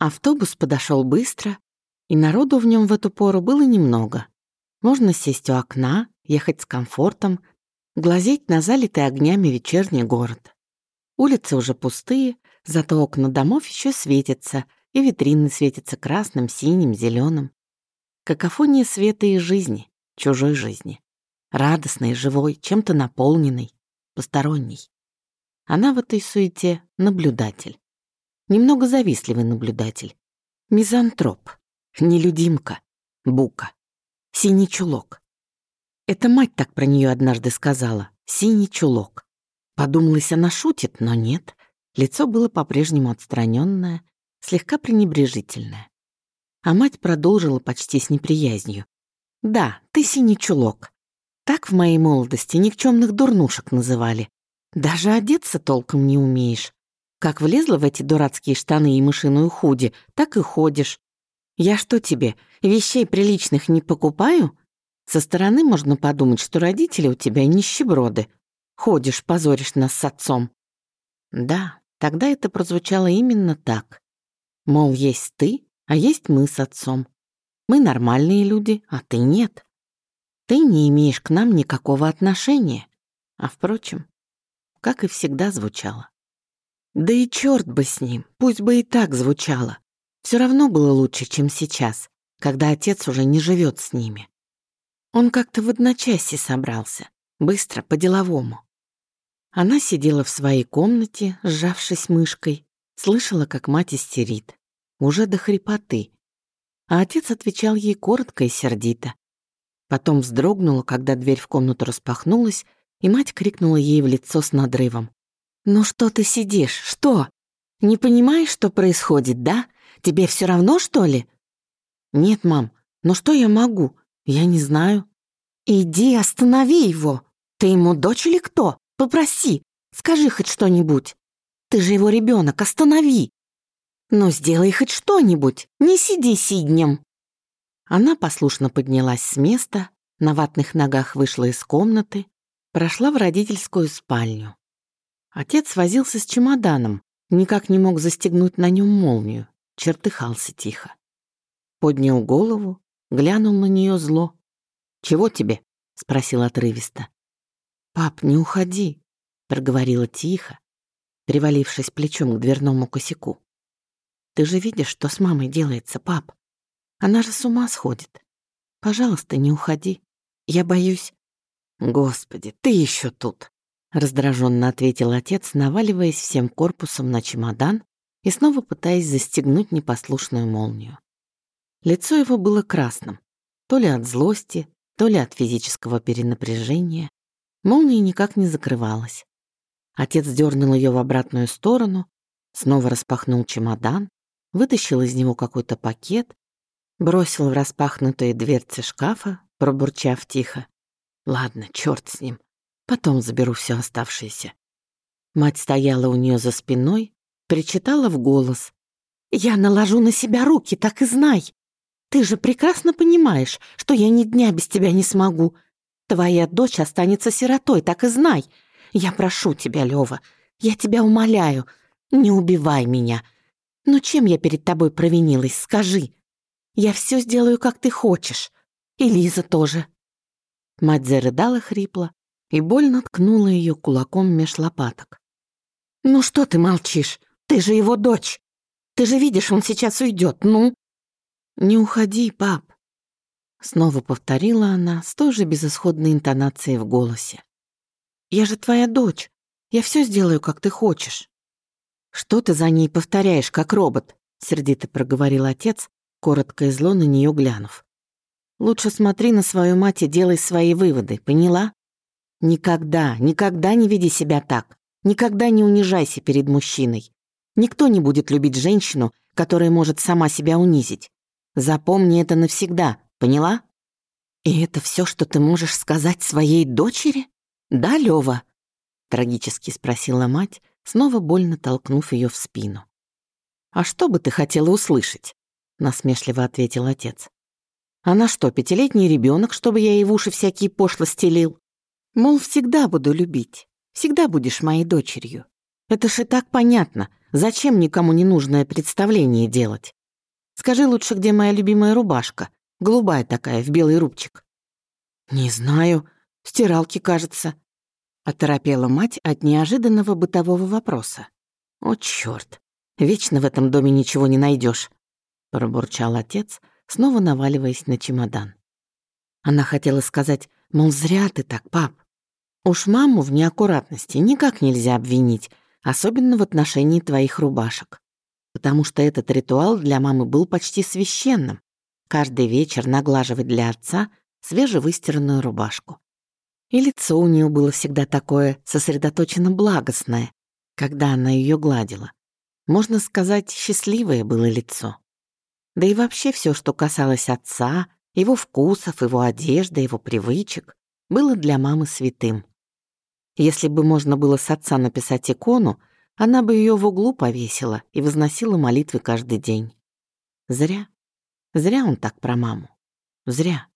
Автобус подошел быстро, и народу в нем в эту пору было немного. Можно сесть у окна, ехать с комфортом, глазеть на залитый огнями вечерний город. Улицы уже пустые, зато окна домов еще светятся, и витрины светятся красным, синим, зеленым. Какофония света и жизни, чужой жизни. Радостной, живой, чем-то наполненной, посторонней. Она в этой суете наблюдатель. Немного завистливый наблюдатель. Мизантроп. Нелюдимка. Бука. Синий чулок. Это мать так про нее однажды сказала. Синий чулок. Подумалось, она шутит, но нет. Лицо было по-прежнему отстраненное, слегка пренебрежительное. А мать продолжила почти с неприязнью. «Да, ты синий чулок. Так в моей молодости никчемных дурнушек называли. Даже одеться толком не умеешь. Как влезла в эти дурацкие штаны и мышиную худи, так и ходишь. Я что тебе, вещей приличных не покупаю? Со стороны можно подумать, что родители у тебя нищеброды. Ходишь, позоришь нас с отцом. Да, тогда это прозвучало именно так. Мол, есть ты, а есть мы с отцом. Мы нормальные люди, а ты нет. Ты не имеешь к нам никакого отношения. А впрочем, как и всегда звучало. Да и черт бы с ним, пусть бы и так звучало. Все равно было лучше, чем сейчас, когда отец уже не живет с ними. Он как-то в одночасье собрался, быстро, по-деловому. Она сидела в своей комнате, сжавшись мышкой, слышала, как мать истерит, уже до хрипоты. А отец отвечал ей коротко и сердито. Потом вздрогнула, когда дверь в комнату распахнулась, и мать крикнула ей в лицо с надрывом. «Ну что ты сидишь? Что? Не понимаешь, что происходит, да? Тебе все равно, что ли?» «Нет, мам, ну что я могу? Я не знаю». «Иди, останови его! Ты ему дочь или кто? Попроси, скажи хоть что-нибудь. Ты же его ребенок, останови!» «Ну, сделай хоть что-нибудь, не сиди сиднем!» Она послушно поднялась с места, на ватных ногах вышла из комнаты, прошла в родительскую спальню. Отец возился с чемоданом, никак не мог застегнуть на нем молнию, чертыхался тихо. Поднял голову, глянул на нее зло. «Чего тебе?» — спросил отрывисто. «Пап, не уходи», — проговорила тихо, привалившись плечом к дверному косяку. «Ты же видишь, что с мамой делается, пап? Она же с ума сходит. Пожалуйста, не уходи. Я боюсь...» «Господи, ты еще тут!» Раздраженно ответил отец, наваливаясь всем корпусом на чемодан и снова пытаясь застегнуть непослушную молнию. Лицо его было красным, то ли от злости, то ли от физического перенапряжения. Молния никак не закрывалась. Отец дернул ее в обратную сторону, снова распахнул чемодан, вытащил из него какой-то пакет, бросил в распахнутые дверцы шкафа, пробурчав тихо. «Ладно, черт с ним. Потом заберу все оставшееся. Мать стояла у нее за спиной, причитала в голос. «Я наложу на себя руки, так и знай. Ты же прекрасно понимаешь, что я ни дня без тебя не смогу. Твоя дочь останется сиротой, так и знай. Я прошу тебя, Лева, я тебя умоляю, не убивай меня. Но чем я перед тобой провинилась, скажи. Я все сделаю, как ты хочешь. И Лиза тоже». Мать зарыдала хрипло, и больно ткнула ее кулаком меж лопаток. «Ну что ты молчишь? Ты же его дочь! Ты же видишь, он сейчас уйдет, ну!» «Не уходи, пап!» Снова повторила она с той же безысходной интонацией в голосе. «Я же твоя дочь. Я все сделаю, как ты хочешь». «Что ты за ней повторяешь, как робот?» Сердито проговорил отец, коротко и зло на нее глянув. «Лучше смотри на свою мать и делай свои выводы, поняла?» Никогда, никогда не веди себя так. Никогда не унижайся перед мужчиной. Никто не будет любить женщину, которая может сама себя унизить. Запомни это навсегда, поняла? И это все, что ты можешь сказать своей дочери? Да, Лева? Трагически спросила мать, снова больно толкнув ее в спину. А что бы ты хотела услышать? Насмешливо ответил отец. Она что, пятилетний ребенок, чтобы я ей в уши всякие пошлости лил? Мол, всегда буду любить, всегда будешь моей дочерью. Это же так понятно. Зачем никому не нужное представление делать? Скажи лучше, где моя любимая рубашка? Голубая такая, в белый рубчик». «Не знаю. В стиралке, кажется». Оторопела мать от неожиданного бытового вопроса. «О, чёрт! Вечно в этом доме ничего не найдешь, пробурчал отец, снова наваливаясь на чемодан. Она хотела сказать, мол, зря ты так, пап. Уж маму в неаккуратности никак нельзя обвинить, особенно в отношении твоих рубашек. Потому что этот ритуал для мамы был почти священным. Каждый вечер наглаживать для отца свежевыстиранную рубашку. И лицо у нее было всегда такое сосредоточенно благостное, когда она ее гладила. Можно сказать, счастливое было лицо. Да и вообще все, что касалось отца, его вкусов, его одежды, его привычек, было для мамы святым. Если бы можно было с отца написать икону, она бы ее в углу повесила и возносила молитвы каждый день. Зря. Зря он так про маму. Зря.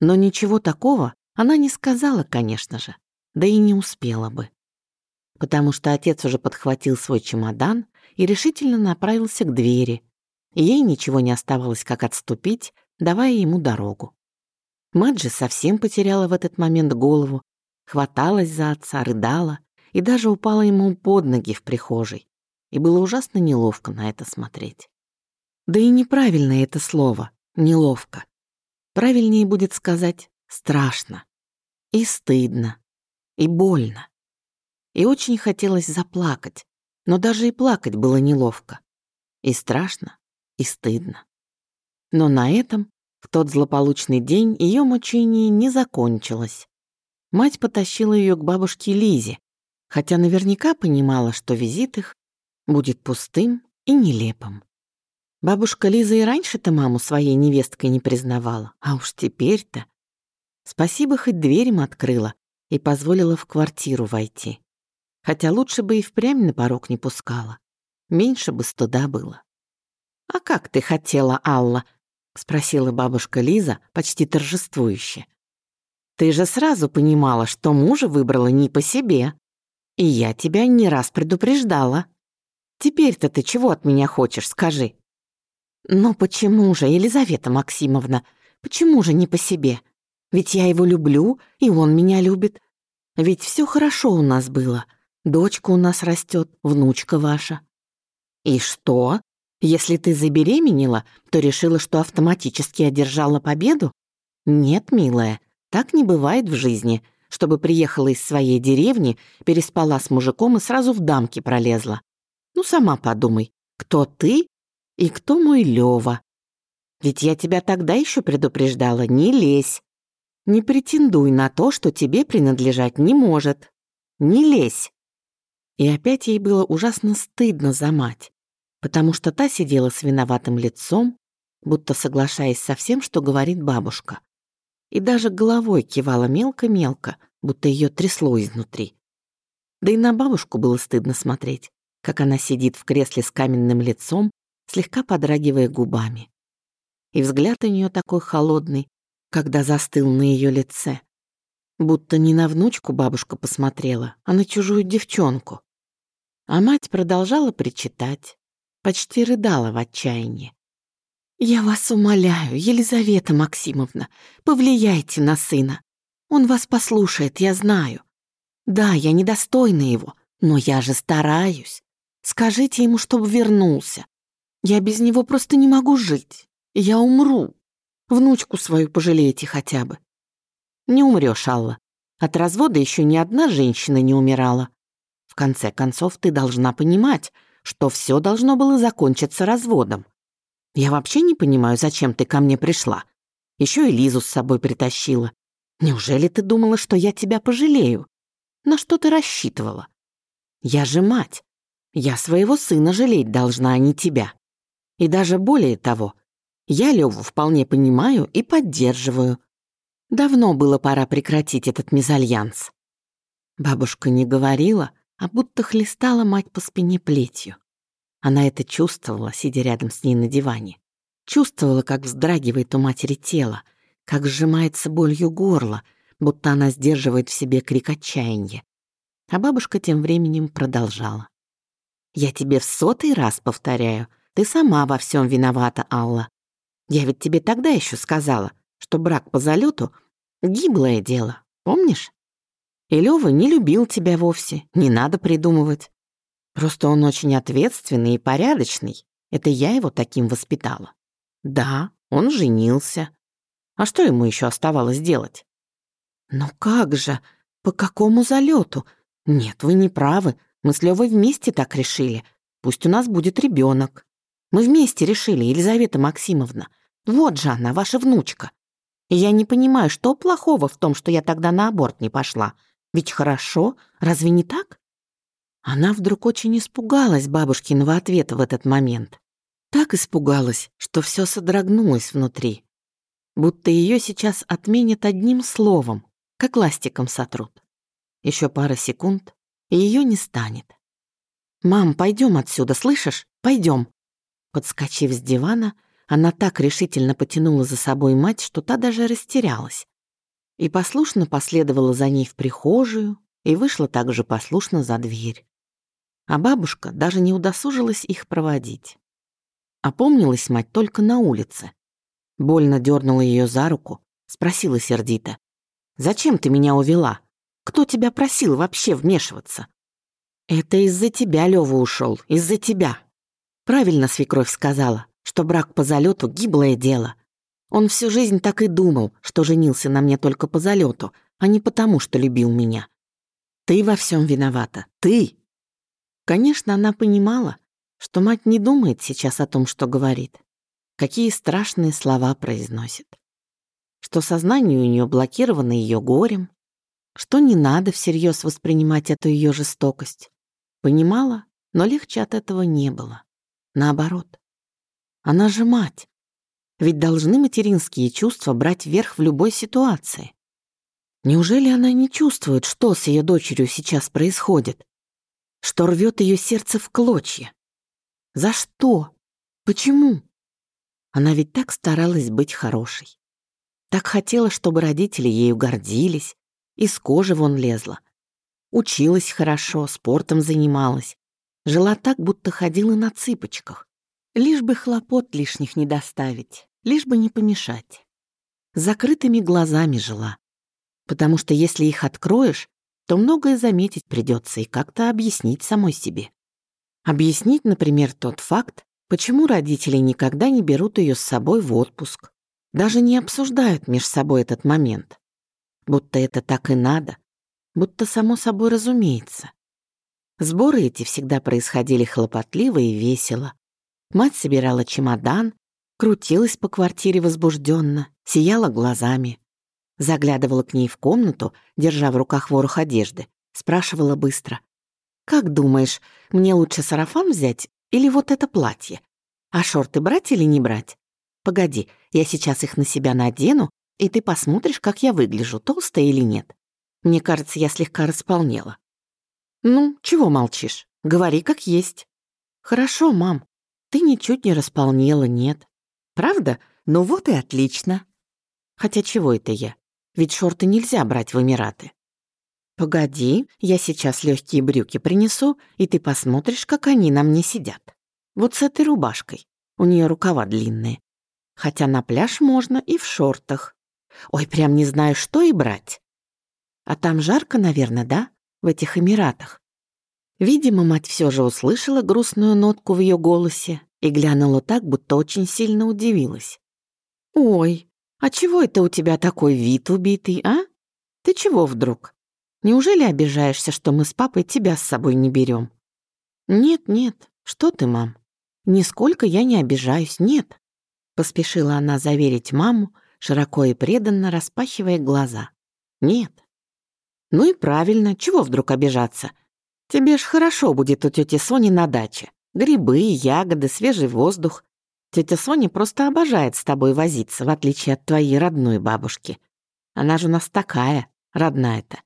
Но ничего такого она не сказала, конечно же, да и не успела бы. Потому что отец уже подхватил свой чемодан и решительно направился к двери, ей ничего не оставалось, как отступить, давая ему дорогу. Мать же совсем потеряла в этот момент голову, хваталась за отца, рыдала и даже упала ему под ноги в прихожей. И было ужасно неловко на это смотреть. Да и неправильное это слово «неловко». Правильнее будет сказать «страшно» и «стыдно» и «больно». И очень хотелось заплакать, но даже и плакать было неловко. И страшно, и стыдно. Но на этом, в тот злополучный день, ее мучение не закончилось. Мать потащила ее к бабушке Лизе, хотя наверняка понимала, что визит их будет пустым и нелепым. Бабушка Лиза и раньше-то маму своей невесткой не признавала, а уж теперь-то. Спасибо, хоть дверь им открыла и позволила в квартиру войти. Хотя лучше бы и впрямь на порог не пускала. Меньше бы стыда было. «А как ты хотела, Алла?» — спросила бабушка Лиза почти торжествующе. «Ты же сразу понимала, что мужа выбрала не по себе. И я тебя не раз предупреждала. Теперь-то ты чего от меня хочешь, скажи?» «Но почему же, Елизавета Максимовна, почему же не по себе? Ведь я его люблю, и он меня любит. Ведь все хорошо у нас было. Дочка у нас растет, внучка ваша». «И что?» Если ты забеременела, то решила, что автоматически одержала победу? Нет, милая, так не бывает в жизни, чтобы приехала из своей деревни, переспала с мужиком и сразу в дамки пролезла. Ну, сама подумай, кто ты и кто мой Лёва. Ведь я тебя тогда еще предупреждала, не лезь. Не претендуй на то, что тебе принадлежать не может. Не лезь. И опять ей было ужасно стыдно за мать потому что та сидела с виноватым лицом, будто соглашаясь со всем, что говорит бабушка. И даже головой кивала мелко-мелко, будто ее трясло изнутри. Да и на бабушку было стыдно смотреть, как она сидит в кресле с каменным лицом, слегка подрагивая губами. И взгляд у нее такой холодный, когда застыл на ее лице. Будто не на внучку бабушка посмотрела, а на чужую девчонку. А мать продолжала причитать, почти рыдала в отчаянии. «Я вас умоляю, Елизавета Максимовна, повлияйте на сына. Он вас послушает, я знаю. Да, я недостойна его, но я же стараюсь. Скажите ему, чтобы вернулся. Я без него просто не могу жить. Я умру. Внучку свою пожалейте хотя бы. Не умрешь, Алла. От развода еще ни одна женщина не умирала. В конце концов, ты должна понимать, что все должно было закончиться разводом. Я вообще не понимаю, зачем ты ко мне пришла. Еще и Лизу с собой притащила. Неужели ты думала, что я тебя пожалею? На что ты рассчитывала? Я же мать. Я своего сына жалеть должна, а не тебя. И даже более того, я Леву вполне понимаю и поддерживаю. Давно было пора прекратить этот мезальянс. Бабушка не говорила, а будто хлестала мать по спине плетью. Она это чувствовала, сидя рядом с ней на диване. Чувствовала, как вздрагивает у матери тело, как сжимается болью горло, будто она сдерживает в себе крик отчаяния. А бабушка тем временем продолжала. Я тебе в сотый раз повторяю, ты сама во всем виновата, Алла. Я ведь тебе тогда еще сказала, что брак по залету — гиблое дело, помнишь? И Лёва не любил тебя вовсе, не надо придумывать. Просто он очень ответственный и порядочный. Это я его таким воспитала. Да, он женился. А что ему еще оставалось делать? Ну как же? По какому залету? Нет, вы не правы. Мы с Левой вместе так решили. Пусть у нас будет ребенок. Мы вместе решили, Елизавета Максимовна. Вот же она, ваша внучка. И я не понимаю, что плохого в том, что я тогда на аборт не пошла. Ведь хорошо, разве не так? Она вдруг очень испугалась бабушкиного ответа в этот момент. Так испугалась, что все содрогнулось внутри. Будто ее сейчас отменят одним словом, как ластиком сотрут. Еще пара секунд, и ее не станет. «Мам, пойдем отсюда, слышишь? Пойдем. Подскочив с дивана, она так решительно потянула за собой мать, что та даже растерялась. И послушно последовала за ней в прихожую и вышла также послушно за дверь. А бабушка даже не удосужилась их проводить. Опомнилась мать только на улице. Больно дернула ее за руку, спросила сердито. «Зачем ты меня увела? Кто тебя просил вообще вмешиваться?» «Это из-за тебя Лёва ушел, из-за тебя». Правильно свекровь сказала, что брак по залету гиблое дело. Он всю жизнь так и думал, что женился на мне только по залету, а не потому, что любил меня. Ты во всем виновата. Ты. Конечно, она понимала, что мать не думает сейчас о том, что говорит. Какие страшные слова произносит. Что сознание у нее блокировано ее горем, что не надо всерьез воспринимать эту ее жестокость. Понимала, но легче от этого не было. Наоборот. Она же мать. Ведь должны материнские чувства брать верх в любой ситуации. Неужели она не чувствует, что с ее дочерью сейчас происходит? Что рвет ее сердце в клочья? За что? Почему? Она ведь так старалась быть хорошей. Так хотела, чтобы родители ею гордились, из кожи вон лезла. Училась хорошо, спортом занималась, Жила так, будто ходила на цыпочках. Лишь бы хлопот лишних не доставить, лишь бы не помешать. закрытыми глазами жила. Потому что если их откроешь, то многое заметить придется и как-то объяснить самой себе. Объяснить, например, тот факт, почему родители никогда не берут ее с собой в отпуск, даже не обсуждают между собой этот момент. Будто это так и надо, будто само собой разумеется. Сборы эти всегда происходили хлопотливо и весело. Мать собирала чемодан, крутилась по квартире возбужденно, сияла глазами. Заглядывала к ней в комнату, держа в руках ворох одежды, спрашивала быстро. «Как думаешь, мне лучше сарафан взять или вот это платье? А шорты брать или не брать? Погоди, я сейчас их на себя надену, и ты посмотришь, как я выгляжу, толстая или нет. Мне кажется, я слегка располнела. «Ну, чего молчишь? Говори как есть». «Хорошо, мам. Ты ничуть не располнела, нет. Правда? Ну вот и отлично. Хотя чего это я? Ведь шорты нельзя брать в Эмираты». «Погоди, я сейчас легкие брюки принесу, и ты посмотришь, как они на мне сидят. Вот с этой рубашкой. У нее рукава длинные. Хотя на пляж можно и в шортах. Ой, прям не знаю, что и брать. А там жарко, наверное, да? в этих Эмиратах. Видимо, мать все же услышала грустную нотку в ее голосе и глянула так, будто очень сильно удивилась. «Ой, а чего это у тебя такой вид убитый, а? Ты чего вдруг? Неужели обижаешься, что мы с папой тебя с собой не берем? «Нет, нет, что ты, мам? Нисколько я не обижаюсь, нет», — поспешила она заверить маму, широко и преданно распахивая глаза. «Нет, ну и правильно, чего вдруг обижаться? Тебе ж хорошо будет у тети Сони на даче. Грибы, ягоды, свежий воздух. Тетя Соня просто обожает с тобой возиться, в отличие от твоей родной бабушки. Она же у нас такая, родная-то.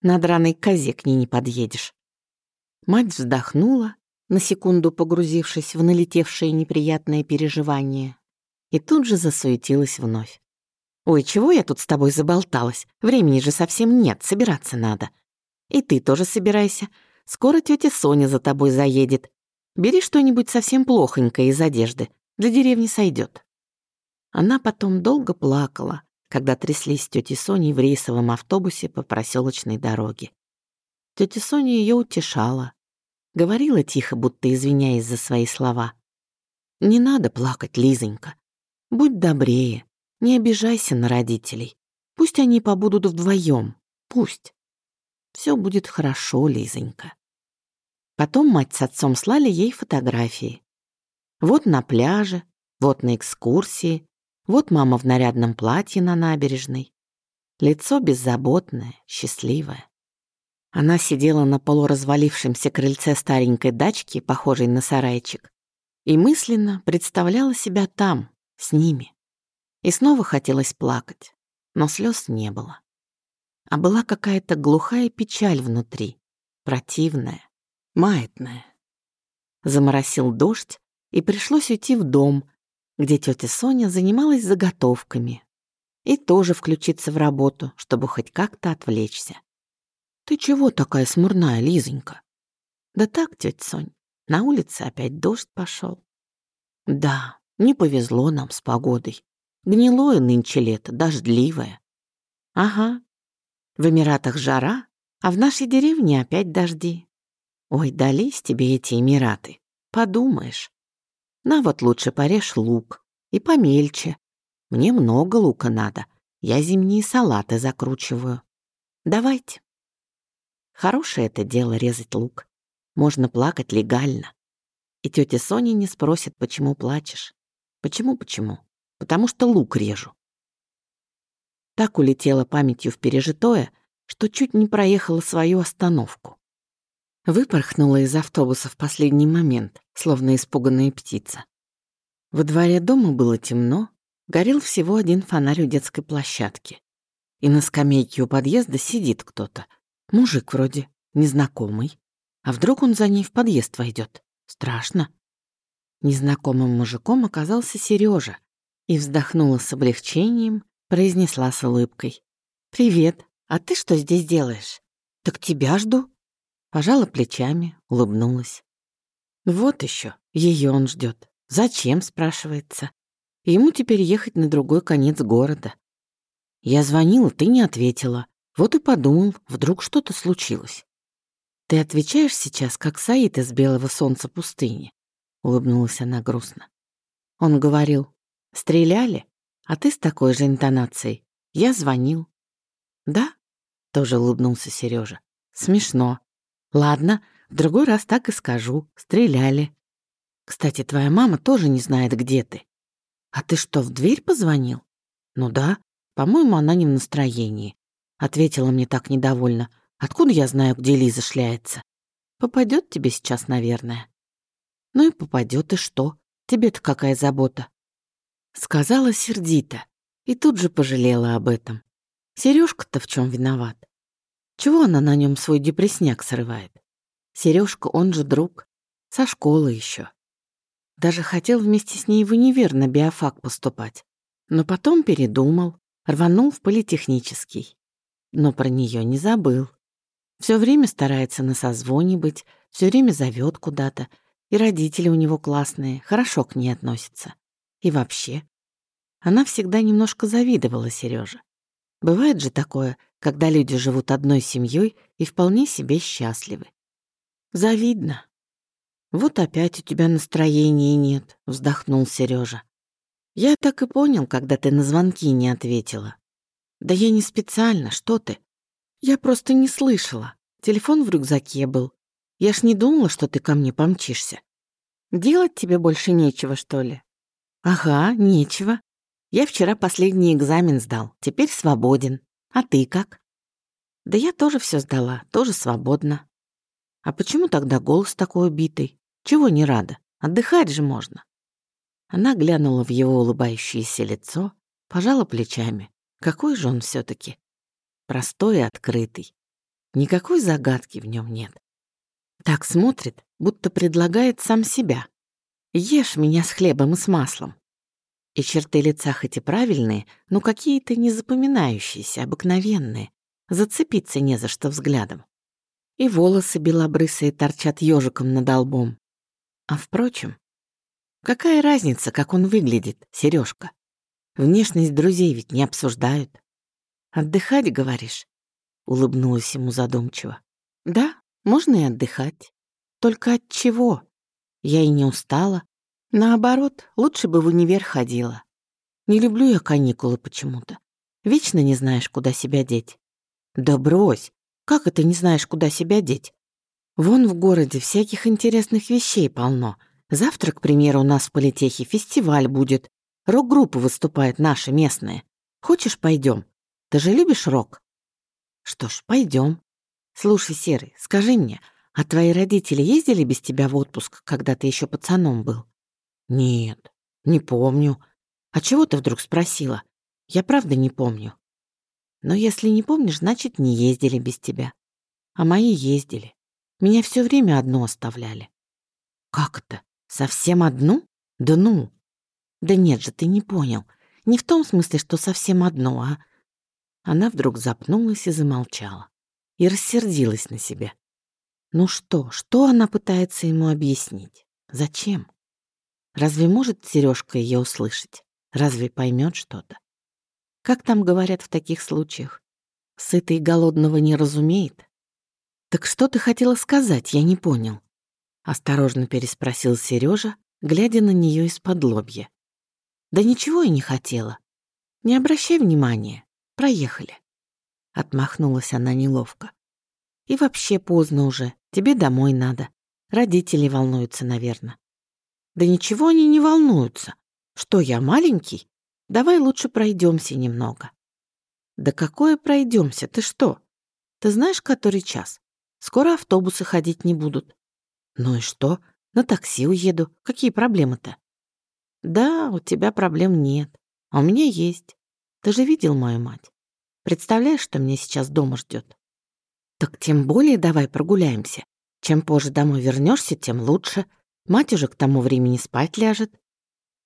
На драной козе к ней не подъедешь. Мать вздохнула, на секунду погрузившись в налетевшее неприятное переживание, и тут же засуетилась вновь. «Ой, чего я тут с тобой заболталась? Времени же совсем нет, собираться надо. И ты тоже собирайся. Скоро тетя Соня за тобой заедет. Бери что-нибудь совсем плохонькое из одежды. Для деревни сойдет. Она потом долго плакала, когда тряслись с тетей Соней в рейсовом автобусе по проселочной дороге. Тетя Соня ее утешала. Говорила тихо, будто извиняясь за свои слова. «Не надо плакать, Лизонька. Будь добрее, не обижайся на родителей. Пусть они побудут вдвоем. Пусть. Все будет хорошо, Лизонька. Потом мать с отцом слали ей фотографии. Вот на пляже, вот на экскурсии, вот мама в нарядном платье на набережной. Лицо беззаботное, счастливое. Она сидела на полуразвалившемся крыльце старенькой дачки, похожей на сарайчик, и мысленно представляла себя там, с ними. И снова хотелось плакать, но слез не было. А была какая-то глухая печаль внутри, противная, маятная. Заморосил дождь, и пришлось уйти в дом, где тетя Соня занималась заготовками, и тоже включиться в работу, чтобы хоть как-то отвлечься. «Ты чего такая смурная, Лизонька?» «Да так, тетя Сонь, на улице опять дождь пошел. «Да, не повезло нам с погодой. Гнилое нынче лето, дождливое. Ага. В Эмиратах жара, а в нашей деревне опять дожди. Ой, дались тебе эти Эмираты. Подумаешь. На вот лучше порежь лук. И помельче. Мне много лука надо. Я зимние салаты закручиваю. Давайте. Хорошее это дело резать лук. Можно плакать легально. И тетя Соня не спросит, почему плачешь. Почему-почему? потому что лук режу. Так улетела памятью в пережитое, что чуть не проехала свою остановку. Выпорхнула из автобуса в последний момент, словно испуганная птица. Во дворе дома было темно, горел всего один фонарь у детской площадки. И на скамейке у подъезда сидит кто-то. Мужик вроде, незнакомый. А вдруг он за ней в подъезд войдет? Страшно. Незнакомым мужиком оказался Сережа, и вздохнула с облегчением, произнесла с улыбкой. «Привет, а ты что здесь делаешь?» «Так тебя жду». Пожала плечами, улыбнулась. «Вот еще, ее он ждет. Зачем?» — спрашивается. Ему теперь ехать на другой конец города. Я звонила, ты не ответила. Вот и подумал, вдруг что-то случилось. «Ты отвечаешь сейчас, как Саид из белого солнца пустыни?» — улыбнулась она грустно. Он говорил, Стреляли? А ты с такой же интонацией. Я звонил. Да? Тоже улыбнулся Сережа. Смешно. Ладно, в другой раз так и скажу. Стреляли. Кстати, твоя мама тоже не знает, где ты. А ты что, в дверь позвонил? Ну да. По-моему, она не в настроении. Ответила мне так недовольно. Откуда я знаю, где Лиза шляется? Попадет тебе сейчас, наверное. Ну и попадет, и что? Тебе-то какая забота? Сказала сердито и тут же пожалела об этом. Сережка-то в чем виноват? Чего она на нем свой депресняк срывает? Сережка, он же друг. Со школы еще. Даже хотел вместе с ней в универ на биофак поступать. Но потом передумал, рванул в политехнический. Но про нее не забыл. Все время старается на созвоне быть, все время зовет куда-то. И родители у него классные, хорошо к ней относятся. И вообще, она всегда немножко завидовала Сереже. Бывает же такое, когда люди живут одной семьей и вполне себе счастливы. Завидно. Вот опять у тебя настроения нет, вздохнул Сережа. Я так и понял, когда ты на звонки не ответила. Да я не специально, что ты? Я просто не слышала. Телефон в рюкзаке был. Я ж не думала, что ты ко мне помчишься. Делать тебе больше нечего, что ли? Ага, нечего. Я вчера последний экзамен сдал, теперь свободен. А ты как? Да я тоже все сдала, тоже свободна. А почему тогда голос такой убитый? Чего не рада? Отдыхать же можно. Она глянула в его улыбающееся лицо, пожала плечами. Какой же он все таки Простой и открытый. Никакой загадки в нем нет. Так смотрит, будто предлагает сам себя. Ешь меня с хлебом и с маслом. И черты лица хоть и правильные, но какие-то незапоминающиеся, обыкновенные. Зацепиться не за что взглядом. И волосы белобрысые торчат ежиком над лбом. А впрочем, какая разница, как он выглядит, Сережка? Внешность друзей ведь не обсуждают. Отдыхать, говоришь? Улыбнулась ему задумчиво. Да, можно и отдыхать. Только от чего? Я и не устала. Наоборот, лучше бы в универ ходила. Не люблю я каникулы почему-то. Вечно не знаешь, куда себя деть. Да брось, как это не знаешь, куда себя деть? Вон в городе всяких интересных вещей полно. Завтра, к примеру, у нас в политехе фестиваль будет. Рок-группа выступает наша местная. Хочешь, пойдем? Ты же любишь рок? Что ж, пойдем. Слушай, Серый, скажи мне, а твои родители ездили без тебя в отпуск, когда ты еще пацаном был? Нет, не помню. А чего ты вдруг спросила? Я правда не помню. Но если не помнишь, значит, не ездили без тебя. А мои ездили. Меня все время одну оставляли. Как это? Совсем одну? Да ну. Да нет же, ты не понял. Не в том смысле, что совсем одну, а... Она вдруг запнулась и замолчала. И рассердилась на себя. Ну что, что она пытается ему объяснить? Зачем? Разве может Сережка ее услышать? Разве поймет что-то? Как там говорят в таких случаях? Сытый голодного не разумеет? «Так что ты хотела сказать, я не понял?» Осторожно переспросил Сережа, глядя на нее из-под лобья. «Да ничего я не хотела. Не обращай внимания. Проехали». Отмахнулась она неловко. «И вообще поздно уже. Тебе домой надо. Родители волнуются, наверное». «Да ничего они не волнуются. Что, я маленький? Давай лучше пройдемся немного». «Да какое пройдемся? Ты что? Ты знаешь, который час? Скоро автобусы ходить не будут. Ну и что? На такси уеду. Какие проблемы-то? Да, у тебя проблем нет. А у меня есть. Ты же видел мою мать. Представляешь, что меня сейчас дома ждет? Так тем более давай прогуляемся. Чем позже домой вернешься, тем лучше. Мать уже к тому времени спать ляжет.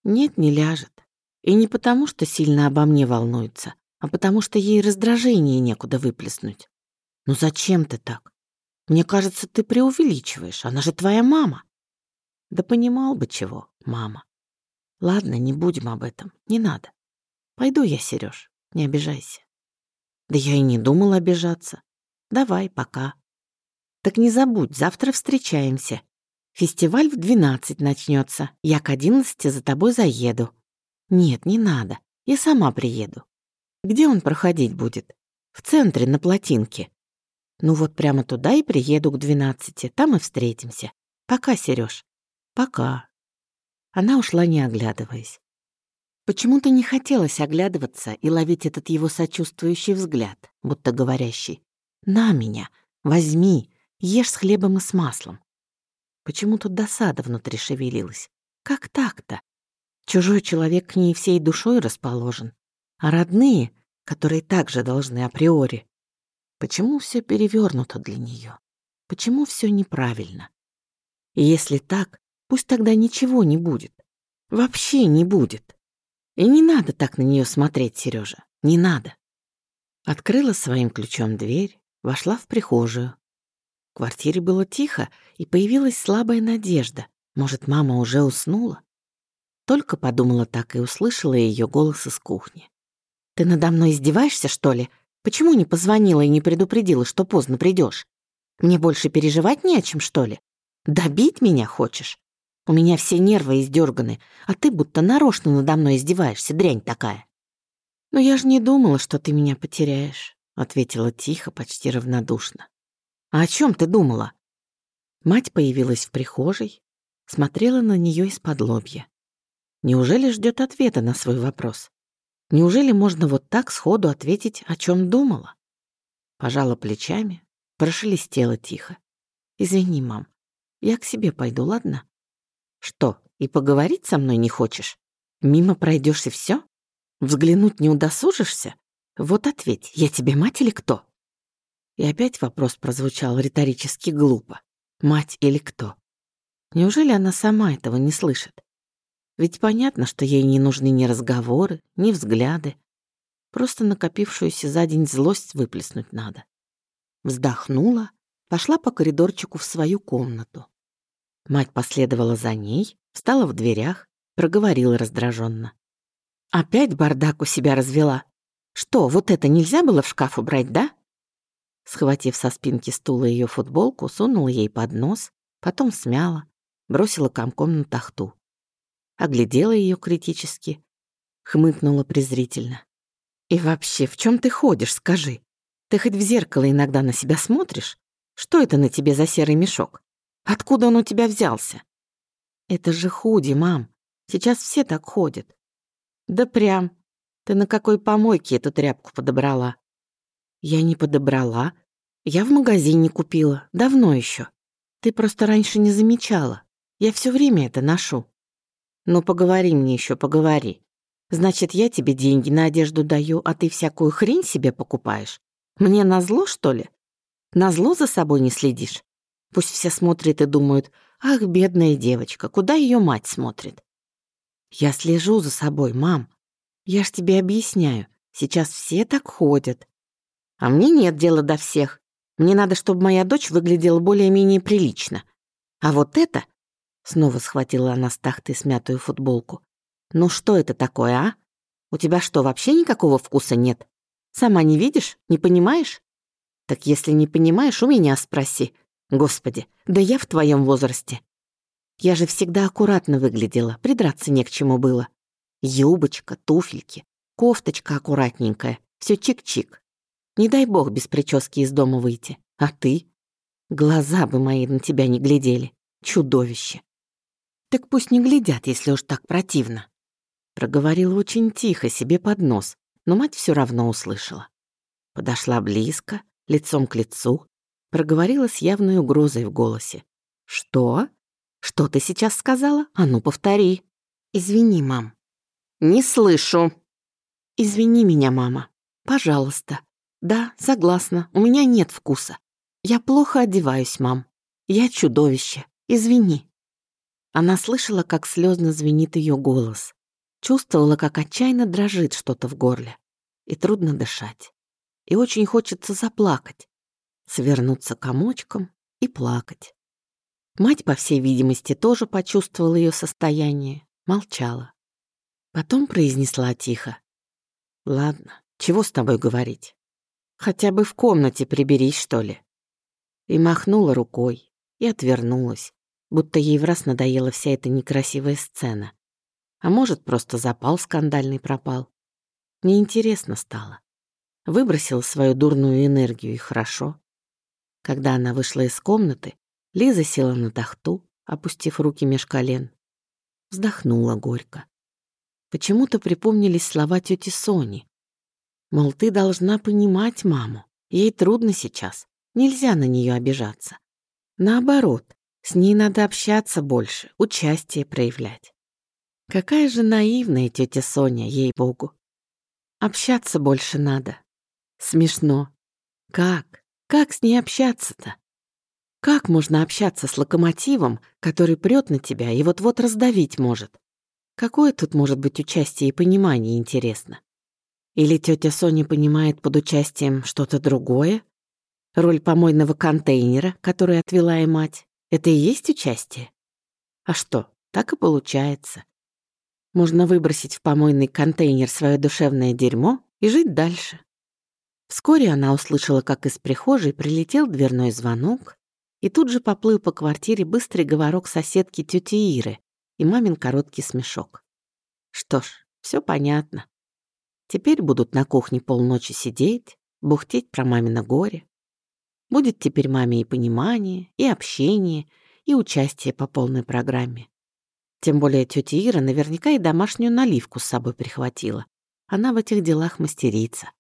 Нет, не ляжет. И не потому, что сильно обо мне волнуется, а потому что ей раздражение некуда выплеснуть. Ну зачем ты так? Мне кажется, ты преувеличиваешь. Она же твоя мама. Да понимал бы чего, мама. Ладно, не будем об этом. Не надо. Пойду я, Сереж. Не обижайся. Да я и не думал обижаться. Давай, пока. Так не забудь, завтра встречаемся. Фестиваль в двенадцать начнется. Я к одиннадцати за тобой заеду. Нет, не надо. Я сама приеду. Где он проходить будет? В центре, на плотинке. Ну вот прямо туда и приеду к двенадцати, там и встретимся. Пока, Сереж. Пока. Она ушла, не оглядываясь. Почему-то не хотелось оглядываться и ловить этот его сочувствующий взгляд, будто говорящий «На меня, возьми, ешь с хлебом и с маслом». Почему-то досада внутри шевелилась. Как так-то? Чужой человек к ней всей душой расположен, а родные, которые также должны априори, Почему все перевернуто для нее? Почему все неправильно? И если так, пусть тогда ничего не будет. Вообще не будет. И не надо так на нее смотреть, Сережа. Не надо. Открыла своим ключом дверь, вошла в прихожую. В квартире было тихо, и появилась слабая надежда. Может, мама уже уснула? Только подумала так и услышала ее голос из кухни. «Ты надо мной издеваешься, что ли?» Почему не позвонила и не предупредила, что поздно придешь? Мне больше переживать не о чем, что ли? Добить меня хочешь? У меня все нервы издерганы, а ты будто нарочно надо мной издеваешься, дрянь такая. Но я же не думала, что ты меня потеряешь, ответила тихо, почти равнодушно. А о чем ты думала? Мать появилась в прихожей, смотрела на нее из-под лобья. Неужели ждет ответа на свой вопрос? Неужели можно вот так сходу ответить, о чем думала? Пожала плечами, прошелестела тихо. «Извини, мам, я к себе пойду, ладно?» «Что, и поговорить со мной не хочешь? Мимо пройдешь и все? Взглянуть не удосужишься? Вот ответь, я тебе мать или кто?» И опять вопрос прозвучал риторически глупо. «Мать или кто?» Неужели она сама этого не слышит? Ведь понятно, что ей не нужны ни разговоры, ни взгляды. Просто накопившуюся за день злость выплеснуть надо. Вздохнула, пошла по коридорчику в свою комнату. Мать последовала за ней, встала в дверях, проговорила раздраженно. «Опять бардак у себя развела. Что, вот это нельзя было в шкаф убрать, да?» Схватив со спинки стула ее футболку, сунула ей под нос, потом смяла, бросила комком на тахту. Оглядела ее критически, хмыкнула презрительно. «И вообще, в чем ты ходишь, скажи? Ты хоть в зеркало иногда на себя смотришь? Что это на тебе за серый мешок? Откуда он у тебя взялся?» «Это же худи, мам. Сейчас все так ходят». «Да прям. Ты на какой помойке эту тряпку подобрала?» «Я не подобрала. Я в магазине купила. Давно еще. Ты просто раньше не замечала. Я все время это ношу». «Ну, поговори мне еще, поговори. Значит, я тебе деньги на одежду даю, а ты всякую хрень себе покупаешь? Мне назло, что ли? Назло за собой не следишь? Пусть все смотрят и думают, ах, бедная девочка, куда ее мать смотрит? Я слежу за собой, мам. Я ж тебе объясняю, сейчас все так ходят. А мне нет дела до всех. Мне надо, чтобы моя дочь выглядела более-менее прилично. А вот это... Снова схватила она с тахты смятую футболку. «Ну что это такое, а? У тебя что, вообще никакого вкуса нет? Сама не видишь? Не понимаешь? Так если не понимаешь, у меня спроси. Господи, да я в твоем возрасте. Я же всегда аккуратно выглядела, придраться не к чему было. Юбочка, туфельки, кофточка аккуратненькая, все чик-чик. Не дай бог без прически из дома выйти. А ты? Глаза бы мои на тебя не глядели. Чудовище. Так пусть не глядят, если уж так противно. Проговорила очень тихо, себе под нос, но мать все равно услышала. Подошла близко, лицом к лицу, проговорила с явной угрозой в голосе. «Что? Что ты сейчас сказала? А ну, повтори». «Извини, мам». «Не слышу». «Извини меня, мама. Пожалуйста. Да, согласна, у меня нет вкуса. Я плохо одеваюсь, мам. Я чудовище. Извини». Она слышала, как слезно звенит ее голос. Чувствовала, как отчаянно дрожит что-то в горле. И трудно дышать. И очень хочется заплакать. Свернуться комочком и плакать. Мать, по всей видимости, тоже почувствовала ее состояние, молчала. Потом произнесла тихо. «Ладно, чего с тобой говорить? Хотя бы в комнате приберись, что ли?» И махнула рукой, и отвернулась, будто ей в раз надоела вся эта некрасивая сцена. А может, просто запал скандальный пропал. Неинтересно стало. Выбросила свою дурную энергию, и хорошо. Когда она вышла из комнаты, Лиза села на тахту, опустив руки меж колен. Вздохнула горько. Почему-то припомнились слова тети Сони. Мол, ты должна понимать маму. Ей трудно сейчас. Нельзя на нее обижаться. Наоборот, с ней надо общаться больше, участие проявлять. Какая же наивная тетя Соня, ей-богу. Общаться больше надо. Смешно. Как? Как с ней общаться-то? Как можно общаться с локомотивом, который прет на тебя и вот-вот раздавить может? Какое тут может быть участие и понимание, интересно? Или тетя Соня понимает под участием что-то другое? Роль помойного контейнера, который отвела и мать, это и есть участие? А что, так и получается. Можно выбросить в помойный контейнер свое душевное дерьмо и жить дальше. Вскоре она услышала, как из прихожей прилетел дверной звонок, и тут же поплыл по квартире быстрый говорок соседки тети Иры и мамин короткий смешок. Что ж, все понятно. Теперь будут на кухне полночи сидеть, бухтеть про мамино горе. Будет теперь маме и понимание, и общение, и участие по полной программе. Тем более тетя Ира наверняка и домашнюю наливку с собой прихватила. Она в этих делах мастерица.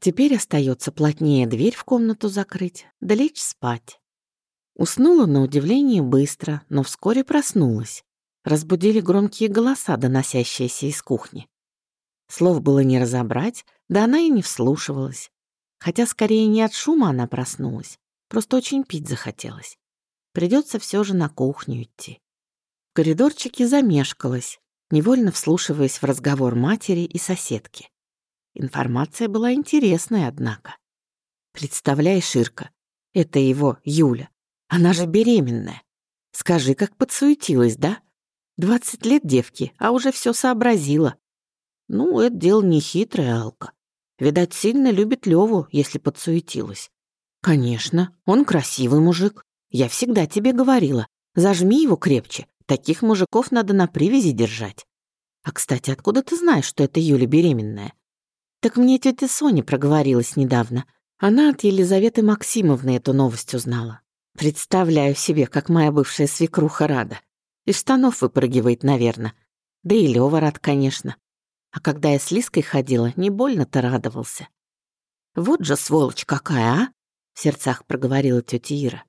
Теперь остается плотнее дверь в комнату закрыть, да лечь спать. Уснула на удивление быстро, но вскоре проснулась. Разбудили громкие голоса, доносящиеся из кухни. Слов было не разобрать, да она и не вслушивалась. Хотя скорее не от шума она проснулась, просто очень пить захотелось. Придется все же на кухню идти. В коридорчике замешкалась, невольно вслушиваясь в разговор матери и соседки. Информация была интересная, однако. Представляешь, Ирка, это его, Юля. Она же беременная. Скажи, как подсуетилась, да? Двадцать лет девки, а уже все сообразила. Ну, это дело не хитрое, Алка. Видать, сильно любит Леву, если подсуетилась. Конечно, он красивый мужик. Я всегда тебе говорила. Зажми его крепче. Таких мужиков надо на привязи держать. А, кстати, откуда ты знаешь, что это Юля беременная? Так мне тетя Соня проговорилась недавно. Она от Елизаветы Максимовны эту новость узнала. Представляю себе, как моя бывшая свекруха рада. Из штанов выпрыгивает, наверное. Да и Лёва рад, конечно. А когда я с Лиской ходила, не больно-то радовался. «Вот же сволочь какая, а!» — в сердцах проговорила тетя Ира.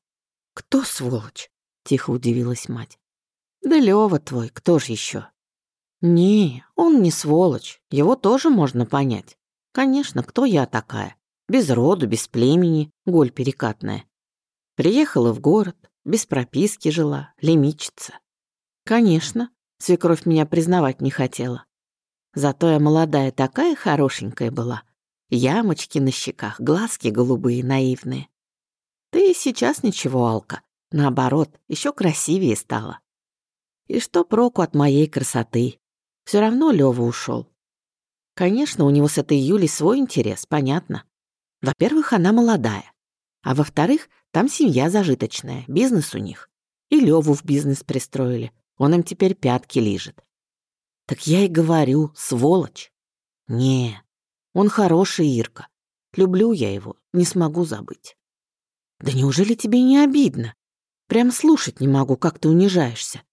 «Кто сволочь?» — тихо удивилась мать. «Да Лёва твой, кто ж еще? «Не, он не сволочь, его тоже можно понять. Конечно, кто я такая? Без роду, без племени, голь перекатная. Приехала в город, без прописки жила, лимичица. Конечно, свекровь меня признавать не хотела. Зато я молодая такая хорошенькая была. Ямочки на щеках, глазки голубые, наивные. Ты сейчас ничего, Алка. Наоборот, еще красивее стала. И что проку от моей красоты? Все равно Лёва ушел. Конечно, у него с этой Юлей свой интерес, понятно. Во-первых, она молодая. А во-вторых, там семья зажиточная, бизнес у них. И Леву в бизнес пристроили. Он им теперь пятки лижет. Так я и говорю, сволочь. Не, он хороший, Ирка. Люблю я его, не смогу забыть. Да неужели тебе не обидно? Прям слушать не могу, как ты унижаешься.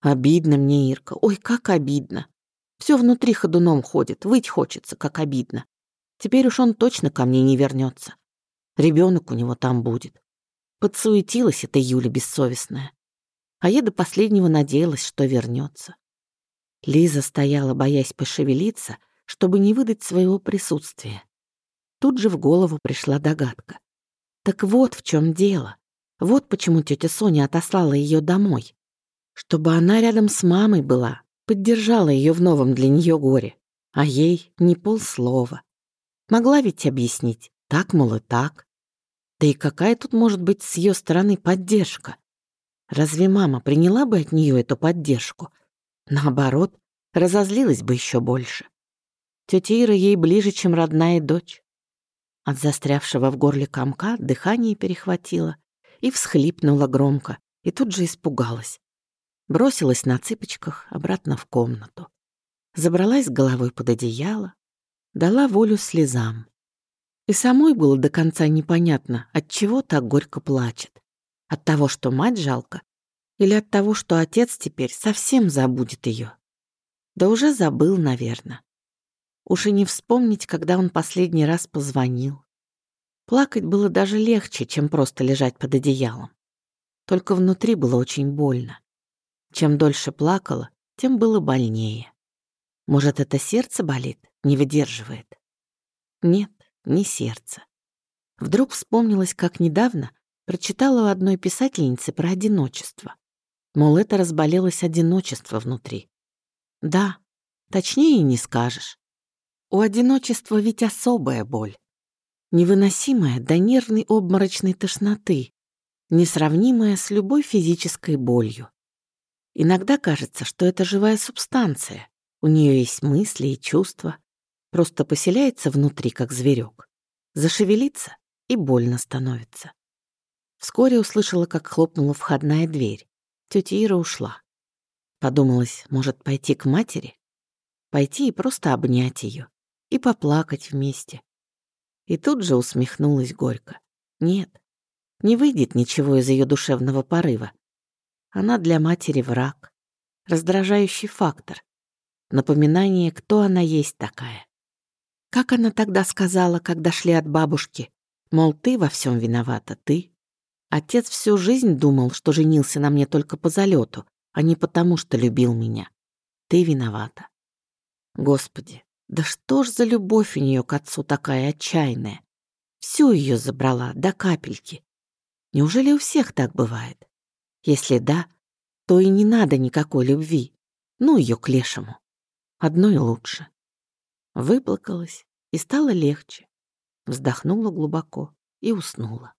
Обидно мне, Ирка, ой, как обидно. Все внутри ходуном ходит, выть хочется, как обидно. Теперь уж он точно ко мне не вернется. Ребенок у него там будет. Подсуетилась эта Юля бессовестная. А я до последнего надеялась, что вернется. Лиза стояла, боясь пошевелиться, чтобы не выдать своего присутствия. Тут же в голову пришла догадка. Так вот в чем дело. Вот почему тетя Соня отослала ее домой. Чтобы она рядом с мамой была, поддержала ее в новом для нее горе, а ей ни полслова. Могла ведь объяснить, так, мол, и так. Да и какая тут может быть с ее стороны поддержка? Разве мама приняла бы от нее эту поддержку? Наоборот, разозлилась бы еще больше. Тетя Ира ей ближе, чем родная дочь. От застрявшего в горле комка дыхание перехватило и всхлипнула громко, и тут же испугалась. Бросилась на цыпочках обратно в комнату. Забралась головой под одеяло, дала волю слезам. И самой было до конца непонятно, от чего так горько плачет. От того, что мать жалко, или от того, что отец теперь совсем забудет ее. Да уже забыл, наверное. Уж и не вспомнить, когда он последний раз позвонил. Плакать было даже легче, чем просто лежать под одеялом. Только внутри было очень больно. Чем дольше плакала, тем было больнее. Может, это сердце болит, не выдерживает? Нет, не сердце. Вдруг вспомнилось, как недавно прочитала у одной писательницы про одиночество. Мол, это разболелось одиночество внутри. Да, точнее не скажешь. У одиночества ведь особая боль. Невыносимая до нервной обморочной тошноты, несравнимая с любой физической болью. Иногда кажется, что это живая субстанция. У нее есть мысли и чувства. Просто поселяется внутри, как зверек. Зашевелится и больно становится. Вскоре услышала, как хлопнула входная дверь. Тетя Ира ушла. Подумалась, может, пойти к матери? Пойти и просто обнять ее. И поплакать вместе. И тут же усмехнулась горько. Нет, не выйдет ничего из ее душевного порыва. Она для матери враг, раздражающий фактор, напоминание, кто она есть такая. Как она тогда сказала, когда шли от бабушки, мол, ты во всем виновата, ты. Отец всю жизнь думал, что женился на мне только по залету, а не потому, что любил меня. Ты виновата. Господи, да что ж за любовь у нее к отцу такая отчаянная? Всю ее забрала до капельки. Неужели у всех так бывает? Если да, то и не надо никакой любви. Ну ее к лешему. Одной лучше. Выплакалась и стало легче. Вздохнула глубоко и уснула.